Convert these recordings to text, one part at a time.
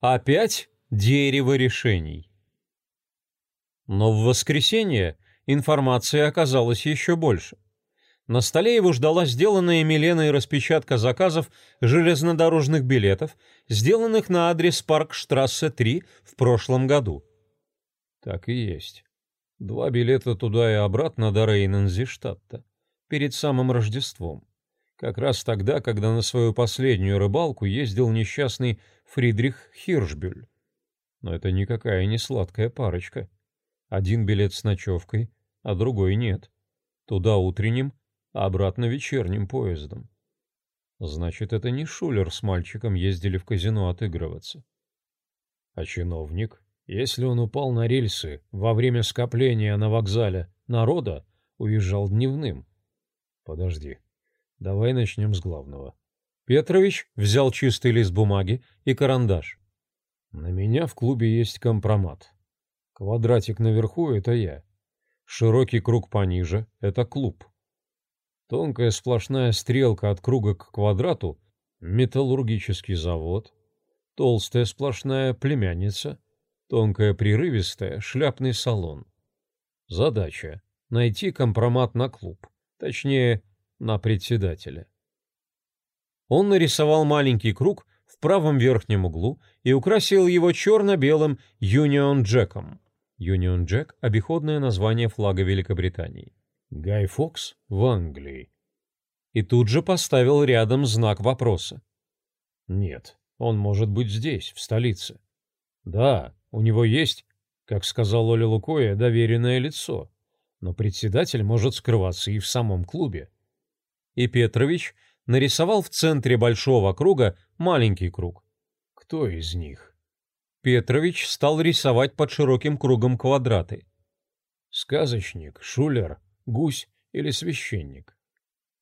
Опять дерево решений. Но в воскресенье информации оказалось еще больше. На столе его ждала сделанная Миленой распечатка заказов железнодорожных билетов, сделанных на адрес Паркштрассе 3 в прошлом году. Так и есть. Два билета туда и обратно до Рейнензиштадта перед самым Рождеством. Как раз тогда, когда на свою последнюю рыбалку ездил несчастный Фридрих Хиршбюль. Но это никакая не сладкая парочка. Один билет с ночевкой, а другой нет. Туда утренним, а обратно вечерним поездом. Значит, это не Шулер с мальчиком ездили в казино отыгрываться. А чиновник, если он упал на рельсы во время скопления на вокзале народа, уезжал дневным. Подожди, Давай начнем с главного. Петрович взял чистый лист бумаги и карандаш. На меня в клубе есть компромат. Квадратик наверху — это я. Широкий круг пониже — это клуб. Тонкая сплошная стрелка от круга к квадрату — металлургический завод. Толстая сплошная племянница. Тонкая прерывистая — шляпный салон. Задача — найти компромат на клуб. Точнее, на председателя. Он нарисовал маленький круг в правом верхнем углу и украсил его черно-белым Union Джеком. Union Джек — обиходное название флага Великобритании. Гай Фокс в Англии. И тут же поставил рядом знак вопроса. Нет, он может быть здесь, в столице. Да, у него есть, как сказал Оля Лукоя, доверенное лицо, но председатель может скрываться и в самом клубе и Петрович нарисовал в центре большого круга маленький круг. Кто из них? Петрович стал рисовать под широким кругом квадраты. Сказочник, шулер, гусь или священник.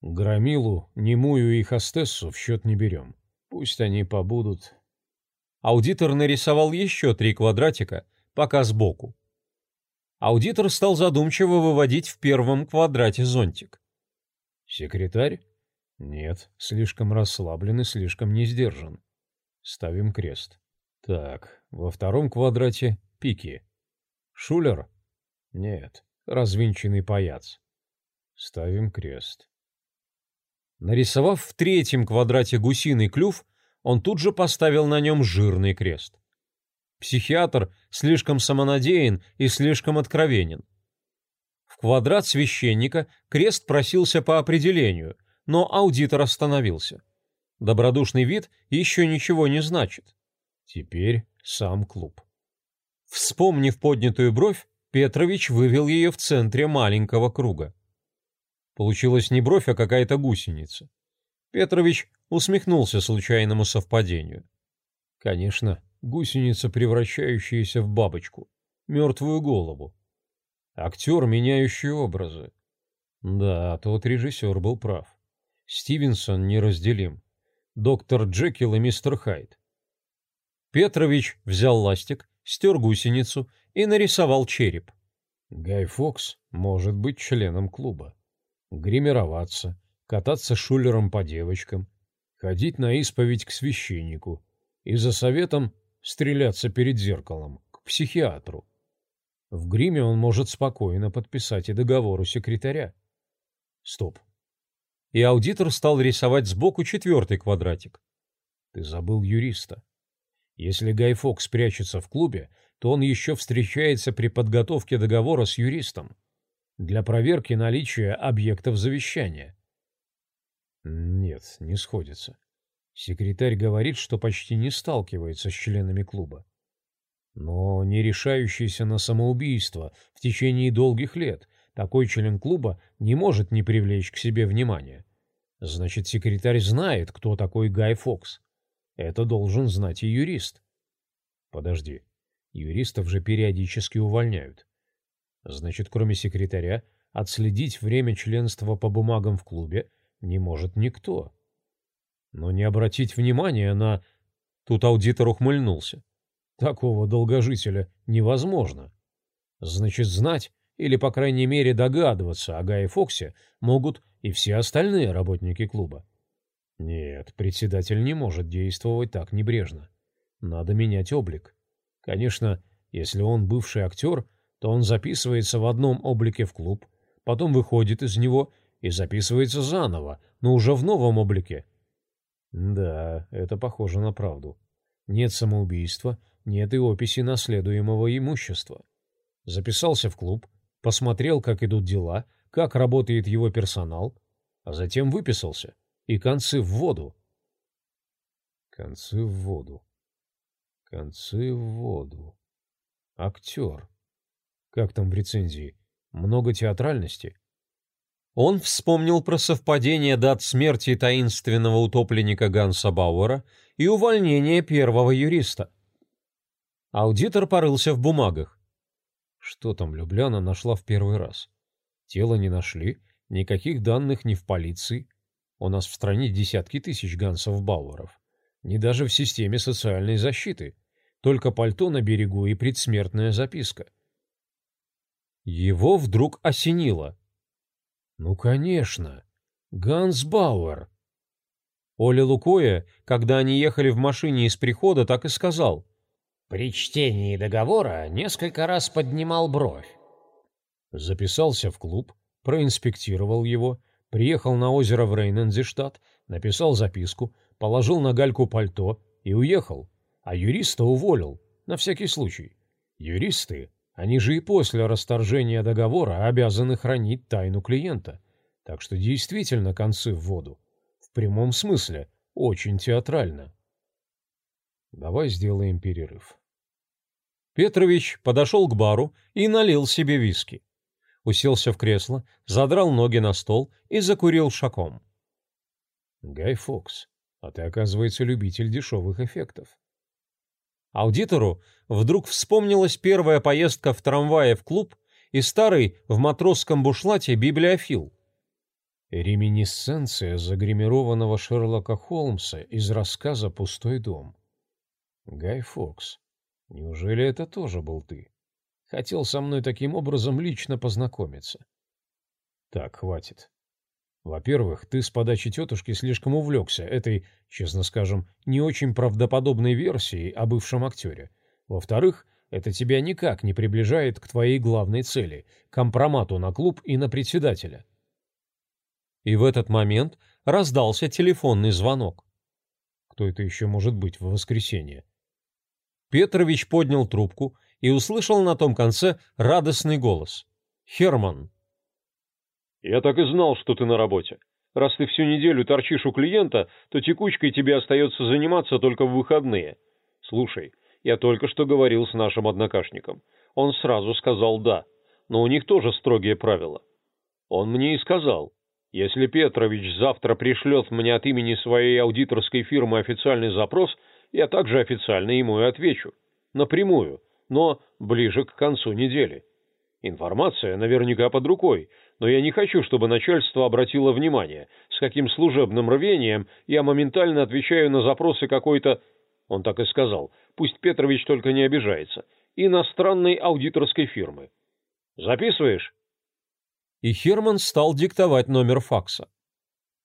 Громилу, немую и хостессу в счет не берем. Пусть они побудут. Аудитор нарисовал еще три квадратика, пока сбоку. Аудитор стал задумчиво выводить в первом квадрате зонтик. Секретарь? Нет, слишком расслаблен и слишком не сдержан. Ставим крест. Так, во втором квадрате пики. Шулер? Нет, развинченный паяц. Ставим крест. Нарисовав в третьем квадрате гусиный клюв, он тут же поставил на нем жирный крест. Психиатр слишком самонадеян и слишком откровенен. В квадрат священника крест просился по определению, но аудитор остановился. Добродушный вид еще ничего не значит. Теперь сам клуб. Вспомнив поднятую бровь, Петрович вывел ее в центре маленького круга. Получилась не бровь, а какая-то гусеница. Петрович усмехнулся случайному совпадению. Конечно, гусеница, превращающаяся в бабочку, мертвую голову. Актер, меняющий образы. Да, тот режиссер был прав. Стивенсон неразделим. Доктор Джекил и мистер Хайд. Петрович взял ластик, стер гусеницу и нарисовал череп. Гай Фокс может быть членом клуба. Гримироваться, кататься шулером по девочкам, ходить на исповедь к священнику и за советом стреляться перед зеркалом, к психиатру. В гриме он может спокойно подписать и договор у секретаря. Стоп. И аудитор стал рисовать сбоку четвертый квадратик. Ты забыл юриста. Если Гай Фокс прячется в клубе, то он еще встречается при подготовке договора с юристом для проверки наличия объектов завещания. Нет, не сходится. Секретарь говорит, что почти не сталкивается с членами клуба но не решающийся на самоубийство в течение долгих лет, такой член клуба не может не привлечь к себе внимания. Значит, секретарь знает, кто такой Гай Фокс. Это должен знать и юрист. Подожди, юристов же периодически увольняют. Значит, кроме секретаря, отследить время членства по бумагам в клубе не может никто. Но не обратить внимания на... Тут аудитор ухмыльнулся. Такого долгожителя невозможно. Значит, знать или, по крайней мере, догадываться о Гае Фоксе могут и все остальные работники клуба. Нет, председатель не может действовать так небрежно. Надо менять облик. Конечно, если он бывший актер, то он записывается в одном облике в клуб, потом выходит из него и записывается заново, но уже в новом облике. Да, это похоже на правду. Нет самоубийства, нет и описи наследуемого имущества. Записался в клуб, посмотрел, как идут дела, как работает его персонал, а затем выписался. И концы в воду. Концы в воду. Концы в воду. Актер. Как там в рецензии? Много театральности? Он вспомнил про совпадение дат смерти таинственного утопленника Ганса Бауэра и увольнение первого юриста. Аудитор порылся в бумагах. Что там Любляна нашла в первый раз? Тело не нашли, никаких данных ни в полиции. У нас в стране десятки тысяч Гансов Бауэров. Не даже в системе социальной защиты. Только пальто на берегу и предсмертная записка. Его вдруг осенило. Ну, конечно. Ганс Бауэр. Оля Лукоя, когда они ехали в машине из прихода, так и сказал. При чтении договора несколько раз поднимал бровь. Записался в клуб, проинспектировал его, приехал на озеро в Рейнензештадт, написал записку, положил на гальку пальто и уехал, а юриста уволил, на всякий случай. Юристы они же и после расторжения договора обязаны хранить тайну клиента. Так что действительно концы в воду. В прямом смысле, очень театрально. Давай сделаем перерыв. Петрович подошел к бару и налил себе виски. Уселся в кресло, задрал ноги на стол и закурил шаком. Гай Фокс, а ты, оказывается, любитель дешевых эффектов. Аудитору вдруг вспомнилась первая поездка в трамвае в клуб и старый в матросском бушлате библиофил. Реминисценция загримированного Шерлока Холмса из рассказа «Пустой дом». Гай Фокс, неужели это тоже был ты? Хотел со мной таким образом лично познакомиться. Так, хватит. Во-первых, ты с подачи тетушки слишком увлекся этой, честно скажем, не очень правдоподобной версией о бывшем актере. Во-вторых, это тебя никак не приближает к твоей главной цели – компромату на клуб и на председателя. И в этот момент раздался телефонный звонок. Кто это еще может быть в воскресенье? Петрович поднял трубку и услышал на том конце радостный голос. «Херман». Я так и знал, что ты на работе. Раз ты всю неделю торчишь у клиента, то текучкой тебе остается заниматься только в выходные. Слушай, я только что говорил с нашим однокашником. Он сразу сказал «да», но у них тоже строгие правила. Он мне и сказал, если Петрович завтра пришлет мне от имени своей аудиторской фирмы официальный запрос, я также официально ему и отвечу. Напрямую, но ближе к концу недели. Информация наверняка под рукой, но я не хочу, чтобы начальство обратило внимание, с каким служебным рвением я моментально отвечаю на запросы какой-то, он так и сказал, пусть Петрович только не обижается, иностранной аудиторской фирмы. Записываешь? И Херман стал диктовать номер факса.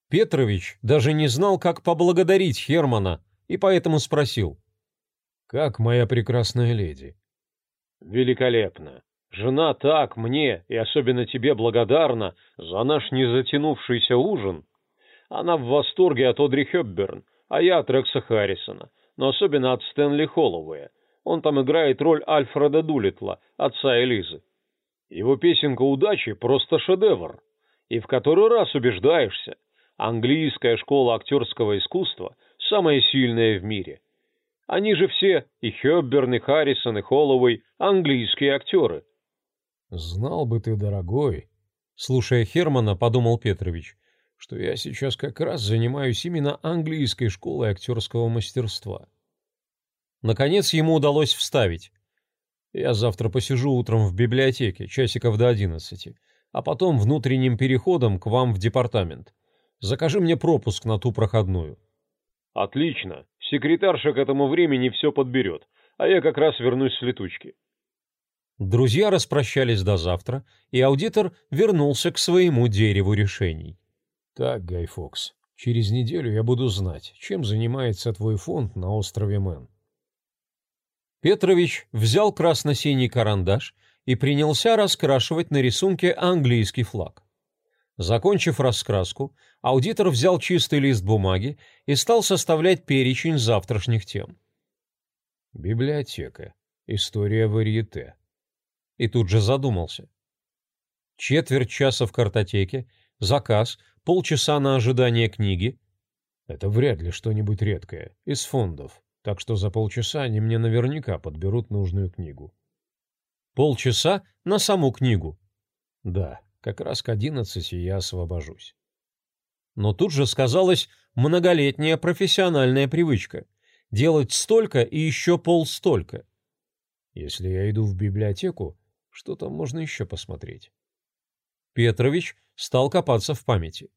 Петрович даже не знал, как поблагодарить Хермана, и поэтому спросил. «Как моя прекрасная леди?» «Великолепно. Жена так мне и особенно тебе благодарна за наш незатянувшийся ужин. Она в восторге от Одри Хепберн, а я от Рекса Харрисона, но особенно от Стэнли Холлоуэя. Он там играет роль Альфреда Дулитла, отца Элизы. Его песенка «Удачи» просто шедевр. И в который раз убеждаешься, английская школа актерского искусства самая сильная в мире. Они же все, и Хепберн, и Харрисон, и Холлоуэй, английские актеры – Знал бы ты, дорогой, слушая Хермана, подумал Петрович, что я сейчас как раз занимаюсь именно английской школой актерского мастерства. Наконец ему удалось вставить. Я завтра посижу утром в библиотеке, часиков до одиннадцати, а потом внутренним переходом к вам в департамент. Закажи мне пропуск на ту проходную. Отлично. Секретарша к этому времени все подберет, а я как раз вернусь с летучки. Друзья распрощались до завтра, и аудитор вернулся к своему дереву решений. Так, Гай Фокс, через неделю я буду знать, чем занимается твой фонд на острове Мэн. Петрович взял красно-синий карандаш и принялся раскрашивать на рисунке английский флаг. Закончив раскраску, аудитор взял чистый лист бумаги и стал составлять перечень завтрашних тем. Библиотека. История варьете. И тут же задумался. Четверть часа в картотеке, заказ, полчаса на ожидание книги. Это вряд ли что-нибудь редкое, из фондов, так что за полчаса они мне наверняка подберут нужную книгу. Полчаса на саму книгу. Да, как раз к одиннадцати я освобожусь. Но тут же сказалась многолетняя профессиональная привычка — делать столько и еще полстолько. Если я иду в библиотеку, что там можно еще посмотреть? Петрович стал копаться в памяти.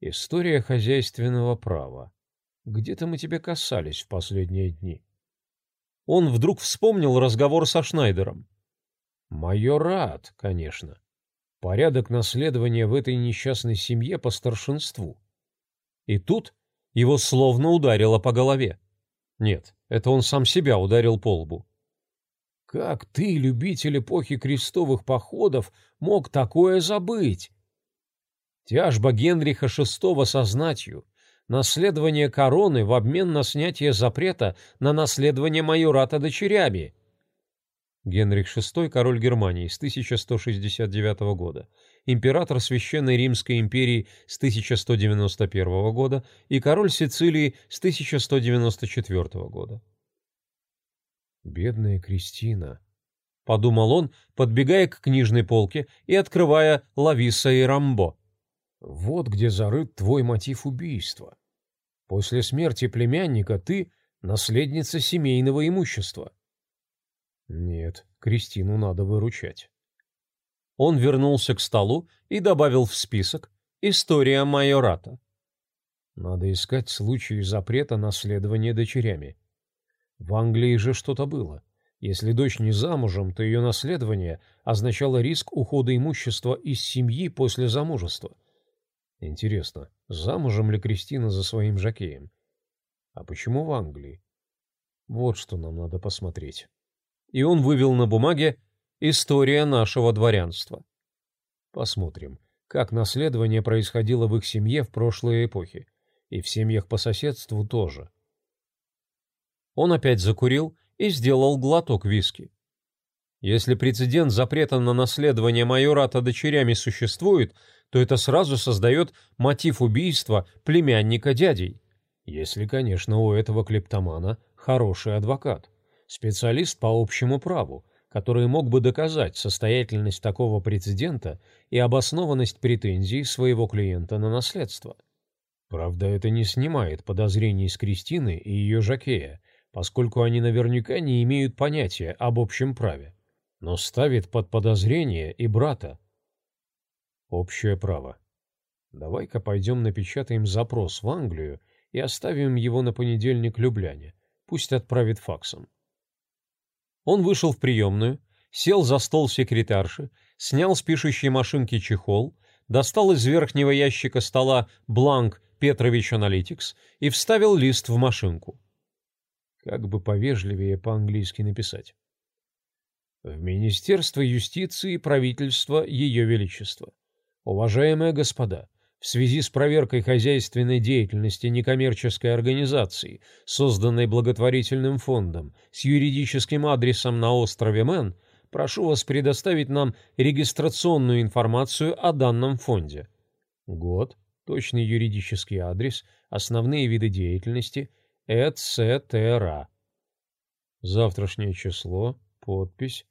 История хозяйственного права. Где-то мы тебе касались в последние дни. Он вдруг вспомнил разговор со Шнайдером. Майорат, конечно. Порядок наследования в этой несчастной семье по старшинству. И тут его словно ударило по голове. Нет, это он сам себя ударил по лбу. Как ты, любитель эпохи крестовых походов, мог такое забыть? Тяжба Генриха VI со знатью, наследование короны в обмен на снятие запрета на наследование майората дочерями. Генрих VI, король Германии с 1169 года, император Священной Римской империи с 1191 года и король Сицилии с 1194 года. «Бедная Кристина», — подумал он, подбегая к книжной полке и открывая Лависа и Рамбо. «Вот где зарыт твой мотив убийства. После смерти племянника ты наследница семейного имущества». «Нет, Кристину надо выручать». Он вернулся к столу и добавил в список «История майората». Надо искать случаи запрета наследования дочерями. В Англии же что-то было. Если дочь не замужем, то ее наследование означало риск ухода имущества из семьи после замужества. Интересно, замужем ли Кристина за своим жакеем? А почему в Англии? Вот что нам надо посмотреть. И он вывел на бумаге «История нашего дворянства». Посмотрим, как наследование происходило в их семье в прошлые эпохи. И в семьях по соседству тоже. Он опять закурил и сделал глоток виски. Если прецедент запрета на наследование майората дочерями существует, то это сразу создает мотив убийства племянника дядей. Если, конечно, у этого клептомана хороший адвокат, специалист по общему праву, который мог бы доказать состоятельность такого прецедента и обоснованность претензий своего клиента на наследство. Правда, это не снимает подозрений с Кристины и ее жакея, поскольку они наверняка не имеют понятия об общем праве, но ставит под подозрение и брата. Общее право. Давай-ка пойдем напечатаем запрос в Англию и оставим его на понедельник Любляне. Пусть отправит факсом. Он вышел в приемную, сел за стол секретарши, снял с пишущей машинки чехол, достал из верхнего ящика стола бланк Петрович Аналитикс и вставил лист в машинку. Как бы повежливее по-английски написать. В Министерство юстиции правительства Ее Величества. Уважаемые господа, в связи с проверкой хозяйственной деятельности некоммерческой организации, созданной благотворительным фондом с юридическим адресом на острове Мэн, прошу вас предоставить нам регистрационную информацию о данном фонде. Год, точный юридический адрес, основные виды деятельности – Эцетера. Завтрашнее число, подпись,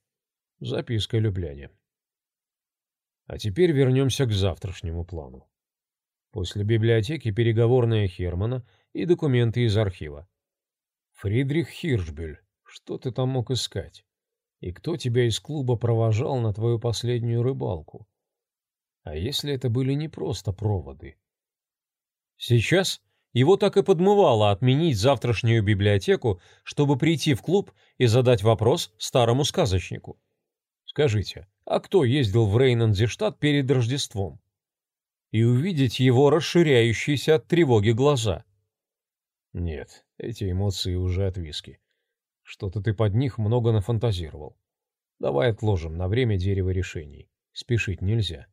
записка Любляне. А теперь вернемся к завтрашнему плану. После библиотеки переговорная Хермана и документы из архива. Фридрих Хиршбель, что ты там мог искать? И кто тебя из клуба провожал на твою последнюю рыбалку? А если это были не просто проводы? Сейчас его так и подмывало отменить завтрашнюю библиотеку, чтобы прийти в клуб и задать вопрос старому сказочнику. Скажите, а кто ездил в Рейнандзештадт перед Рождеством? И увидеть его расширяющиеся от тревоги глаза. Нет, эти эмоции уже от виски. Что-то ты под них много нафантазировал. Давай отложим на время дерево решений. Спешить нельзя.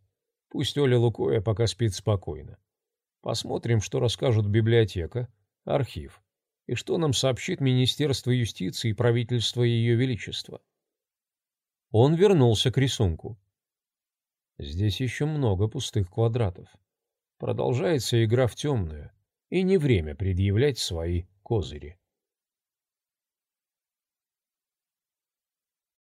Пусть Оля Лукоя пока спит спокойно. Посмотрим, что расскажут библиотека, архив, и что нам сообщит Министерство юстиции и правительство Ее Величества. Он вернулся к рисунку. Здесь еще много пустых квадратов. Продолжается игра в темную, и не время предъявлять свои козыри.